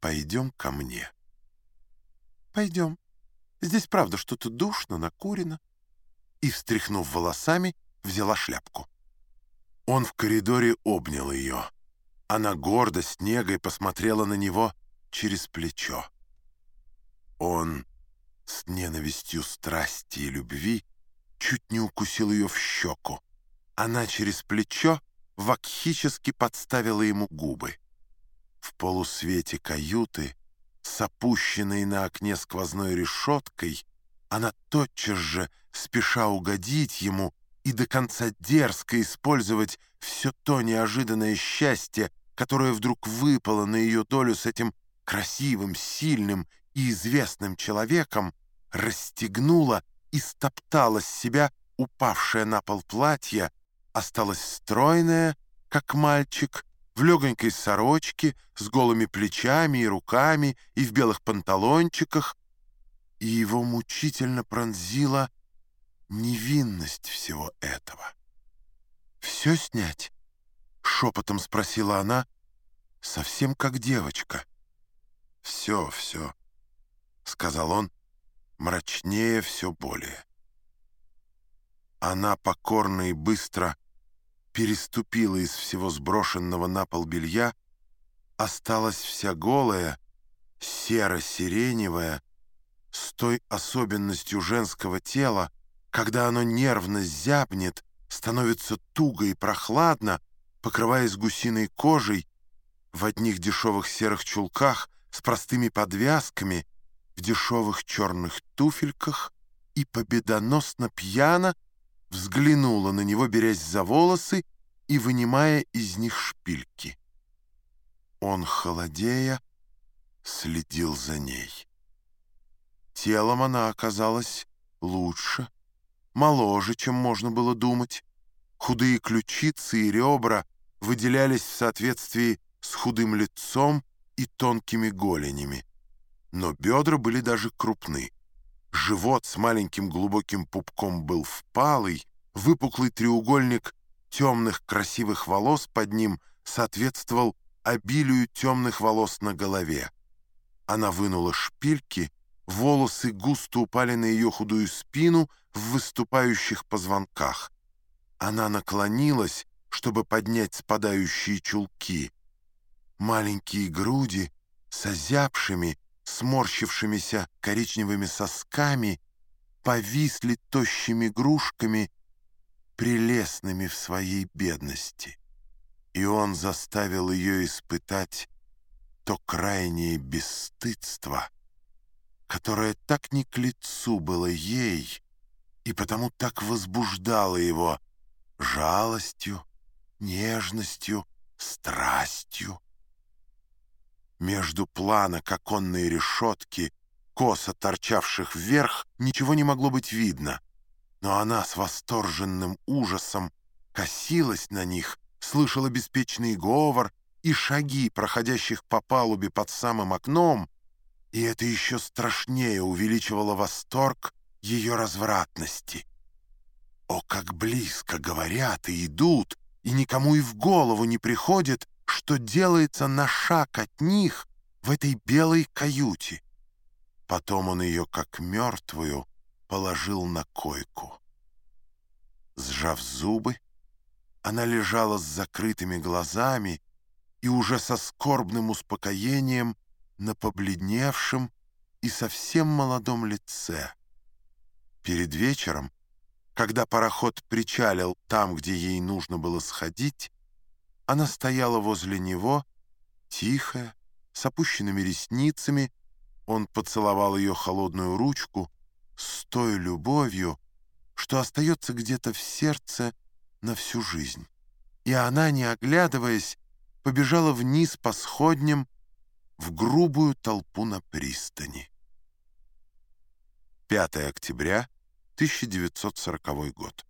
пойдем ко мне». «Пойдем. Здесь правда что-то душно, накурено». И, встряхнув волосами, взяла шляпку. Он в коридоре обнял ее. Она гордо, с негой посмотрела на него через плечо. Он с ненавистью страсти и любви чуть не укусил ее в щеку. Она через плечо вакхически подставила ему губы. В полусвете каюты, с опущенной на окне сквозной решеткой, она тотчас же, спеша угодить ему и до конца дерзко использовать все то неожиданное счастье, которое вдруг выпало на ее долю с этим красивым, сильным и известным человеком, расстегнула и стоптала с себя упавшее на пол платье, осталась стройная, как мальчик, в легонькой сорочке, с голыми плечами и руками, и в белых панталончиках, и его мучительно пронзила невинность всего этого. «Все снять?» — шепотом спросила она, совсем как девочка. «Все, все», — сказал он, мрачнее все более. Она покорно и быстро переступила из всего сброшенного на пол белья, осталась вся голая, серо-сиреневая, с той особенностью женского тела, когда оно нервно зябнет, становится туго и прохладно, покрываясь гусиной кожей, в одних дешевых серых чулках с простыми подвязками, в дешевых черных туфельках и победоносно пьяно взглянула на него, берясь за волосы и вынимая из них шпильки. Он, холодея, следил за ней. Телом она оказалась лучше, моложе, чем можно было думать. Худые ключицы и ребра выделялись в соответствии с худым лицом и тонкими голенями. Но бедра были даже крупны. Живот с маленьким глубоким пупком был впалый, выпуклый треугольник темных красивых волос под ним соответствовал обилию темных волос на голове. Она вынула шпильки, волосы густо упали на ее худую спину в выступающих позвонках. Она наклонилась, чтобы поднять спадающие чулки. Маленькие груди с озябшими, сморщившимися коричневыми сосками повисли тощими грушками, прелестными в своей бедности. И он заставил ее испытать то крайнее бесстыдство, которое так не к лицу было ей и потому так возбуждало его жалостью, нежностью, страстью. Между планок оконной решетки, косо торчавших вверх, ничего не могло быть видно, но она с восторженным ужасом косилась на них, слышала беспечный говор и шаги, проходящих по палубе под самым окном, и это еще страшнее увеличивало восторг ее развратности. О, как близко говорят и идут, и никому и в голову не приходит, что делается на шаг от них в этой белой каюте. Потом он ее, как мертвую, положил на койку. Сжав зубы, она лежала с закрытыми глазами и уже со скорбным успокоением на побледневшем и совсем молодом лице. Перед вечером, когда пароход причалил там, где ей нужно было сходить, она стояла возле него, тихая, с опущенными ресницами. Он поцеловал ее холодную ручку с той любовью, что остается где-то в сердце на всю жизнь. И она, не оглядываясь, побежала вниз по сходням в грубую толпу на пристани. 5 октября 1940 год.